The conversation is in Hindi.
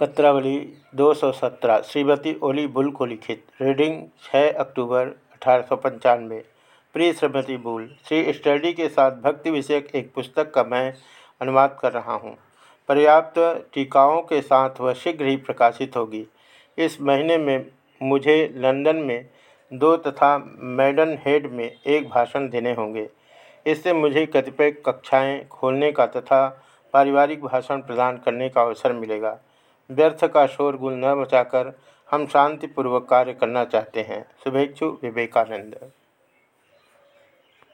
पत्रावली 217 श्रीमती ओली बुल को लिखित, रीडिंग 6 अक्टूबर अठारह सौ पंचानवे। प्रिय श्रीमती बुल, श्री स्टडी के साथ भक्ति विषयक एक पुस्तक का मैं अनुवाद कर रहा हूँ। पर्याप्त टीकाओं के साथ वह शीघ्र ही प्रकाशित होगी। इस महीने में मुझे लंदन में दो तथा मैडन हेड में एक भाषण देने होंगे। इससे मुझे कतिपय कक्षाएँ खोलने का तथा पारिवारिक भाषण प्रदान करने का अवसर मिलेगा। व्यर्थ का शोरगुल न मचाकर हम शांतिपूर्वक कार्य करना चाहते हैं। शुभेच्छु विवेकानंद।